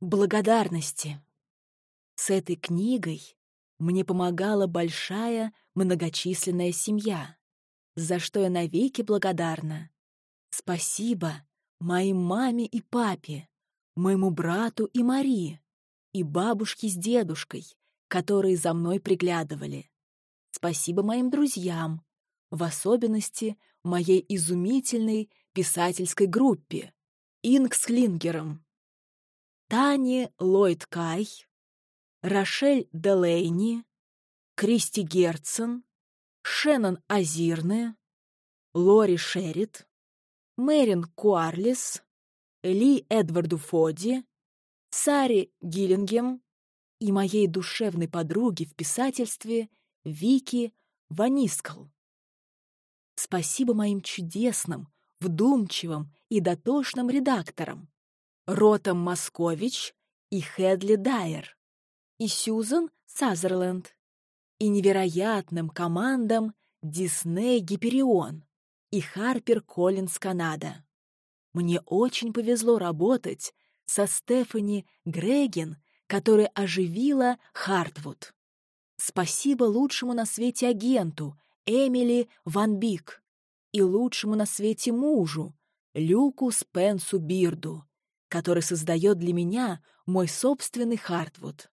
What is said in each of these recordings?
Благодарности. С этой книгой мне помогала большая многочисленная семья, за что я навеки благодарна. Спасибо моим маме и папе, моему брату и Мари, и бабушке с дедушкой, которые за мной приглядывали. Спасибо моим друзьям, в особенности моей изумительной писательской группе Инкслингером. Тане Ллойд Кай, Рошель Делейни, Кристи Герцен, Шеннон Азирне, Лори Шерит, Мэрин Куарлис, Ли Эдварду Фоди, Сари Гиллингем и моей душевной подруге в писательстве Вики Ванискал. Спасибо моим чудесным, вдумчивым и дотошным редакторам Ротом Москович и Хедли Дайер, и Сьюзан Сазерленд, и невероятным командам Дисней Гиперион и Харпер Коллинс Канада. Мне очень повезло работать со Стефани Грегин, которая оживила Хартвуд. Спасибо лучшему на свете агенту Эмили Ван Бик и лучшему на свете мужу Люку Спенсу Бирду, который создает для меня мой собственный Хартвуд.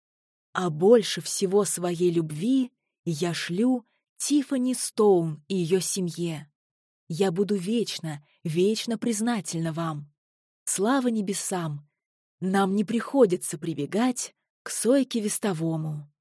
А больше всего своей любви я шлю Тиффани Стоун и ее семье. Я буду вечно, вечно признательна вам. Слава небесам! Нам не приходится прибегать к сойке вестовому.